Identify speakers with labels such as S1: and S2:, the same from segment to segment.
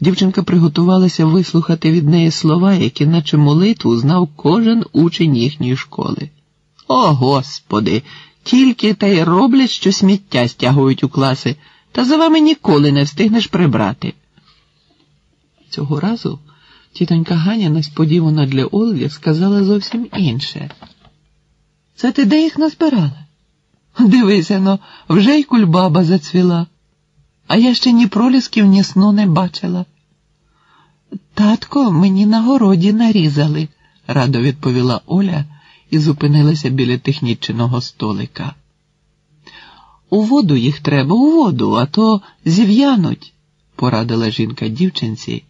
S1: Дівчинка приготувалася вислухати від неї слова, які, наче молитву, знав кожен учень їхньої школи. О, Господи! Тільки та й роблять, що сміття стягують у класи, та за вами ніколи не встигнеш прибрати. Цього разу тітонька Ганя несподівано для Ольги сказала зовсім інше. Це ти де їх назбирала? Дивися но, вже й кульбаба зацвіла, а я ще ні пролісків, ні сну не бачила. Татко, мені на городі нарізали, радо відповіла Оля і зупинилася біля технічного столика. У воду їх треба, у воду, а то зів'януть, порадила жінка дівчинці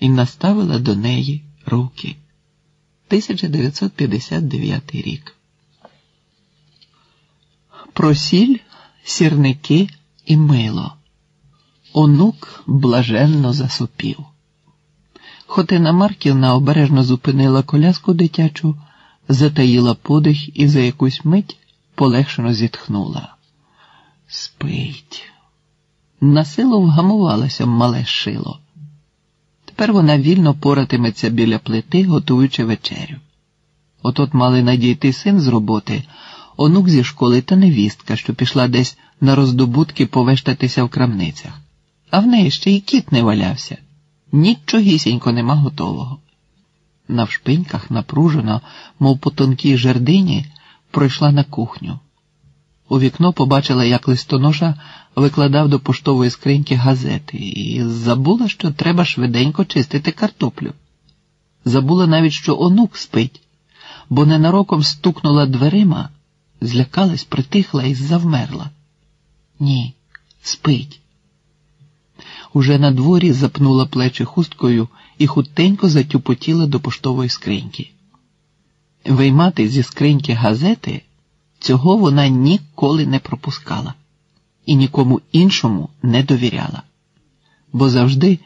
S1: і наставила до неї руки. 1959 рік. Просіль, сірники і мило. Онук блаженно засупів. Хотина Марківна обережно зупинила коляску дитячу, затаїла подих і за якусь мить полегшено зітхнула. Спить. Насилу вгамувалося мале шило. Тепер вона вільно поратиметься біля плити, готуючи вечерю. От-от мали надійти син з роботи, онук зі школи та невістка, що пішла десь на роздобутки повештатися в крамницях. А в неї ще й кіт не валявся. Нічогісінько нема готового. Навшпиньках напружено, мов по тонкій жердині, пройшла на кухню. У вікно побачила, як листоноша викладав до поштової скриньки газети, і забула, що треба швиденько чистити картоплю. Забула навіть, що онук спить, бо ненароком стукнула дверима, злякалась, притихла і завмерла. Ні, спить. Уже на дворі запнула плечі хусткою і хутенько затюпотіла до поштової скриньки. Виймати зі скриньки газети цього вона ніколи не пропускала і нікому іншому не довіряла, бо завжди,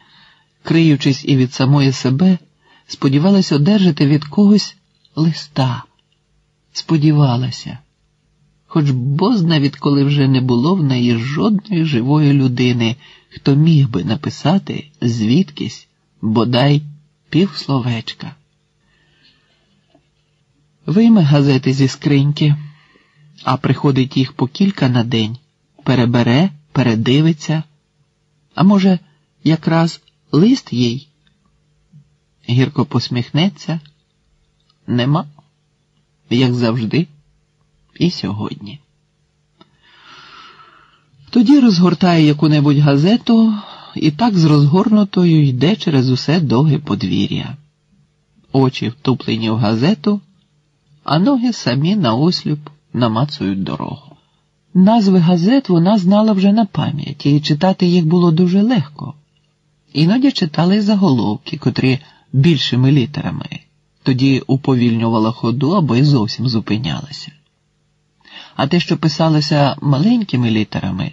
S1: криючись і від самої себе, сподівалася одержати від когось листа. Сподівалася, хоч бозна відколи вже не було в неї жодної живої людини, хто міг би написати звідкись бодай півсловечка. Вийме газети зі скриньки, а приходить їх по кілька на день, перебере, передивиться, а може, якраз лист їй. Гірко посміхнеться. Нема, як завжди, і сьогодні. Тоді розгортає яку-небудь газету і так з розгорнутою йде через усе довге подвір'я. Очі втуплені в газету, а ноги самі наосліп намацують дорогу. Назви газет вона знала вже на пам'ять, і читати їх було дуже легко. Іноді читали заголовки, котрі більшими літерами, тоді уповільнювала ходу або й зовсім зупинялася. А те, що писалося маленькими літерами,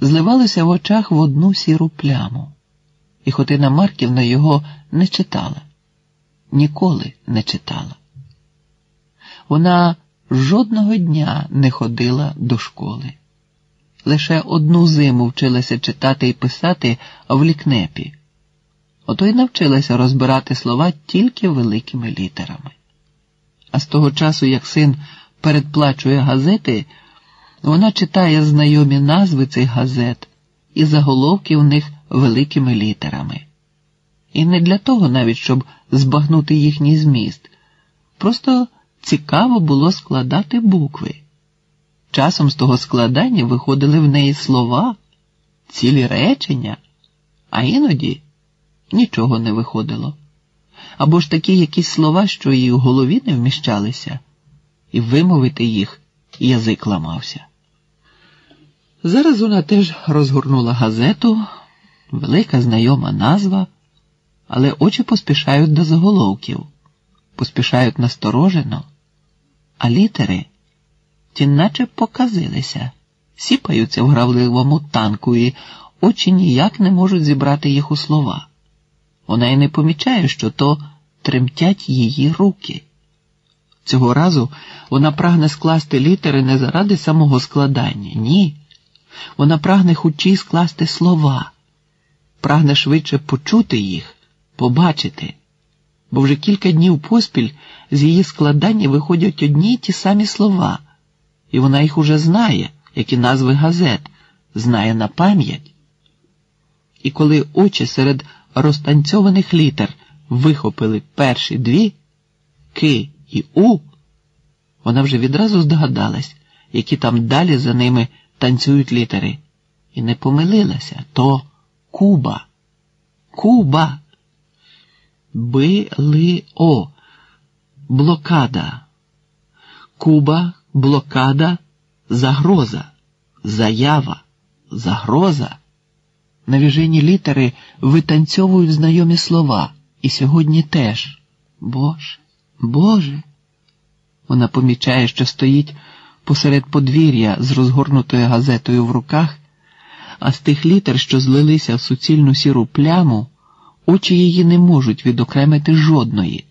S1: зливалося в очах в одну сіру пляму, і Хотина Марківна його не читала, ніколи не читала. Вона жодного дня не ходила до школи. Лише одну зиму вчилася читати і писати в лікнепі. Ото й навчилася розбирати слова тільки великими літерами. А з того часу, як син передплачує газети, вона читає знайомі назви цих газет і заголовки в них великими літерами. І не для того навіть, щоб збагнути їхній зміст. Просто цікаво було складати букви. Часом з того складання виходили в неї слова, цілі речення, а іноді нічого не виходило. Або ж такі якісь слова, що їй у голові не вміщалися, і вимовити їх язик ламався. Зараз вона теж розгорнула газету, велика знайома назва, але очі поспішають до заголовків, поспішають насторожено, а літери ті наче показилися, сіпаються в гравливому танку, і очі ніяк не можуть зібрати їх у слова. Вона й не помічає, що то тремтять її руки. Цього разу вона прагне скласти літери не заради самого складання, ні. Вона прагне хучі скласти слова, прагне швидше почути їх, побачити, бо вже кілька днів поспіль з її складання виходять одні й ті самі слова, і вона їх уже знає, як і назви газет, знає на пам'ять. І коли очі серед розтанцьованих літер вихопили перші дві Ки і У, вона вже відразу здогадалась, які там далі за ними танцюють літери, і не помилилася то Куба. Куба. Би-ли-о. Блокада. Куба, блокада, загроза, заява, загроза. Навіжені літери витанцьовують знайомі слова. І сьогодні теж. Боже, Боже. Вона помічає, що стоїть посеред подвір'я з розгорнутою газетою в руках, а з тих літер, що злилися в суцільну сіру пляму, очі її не можуть відокремити жодної.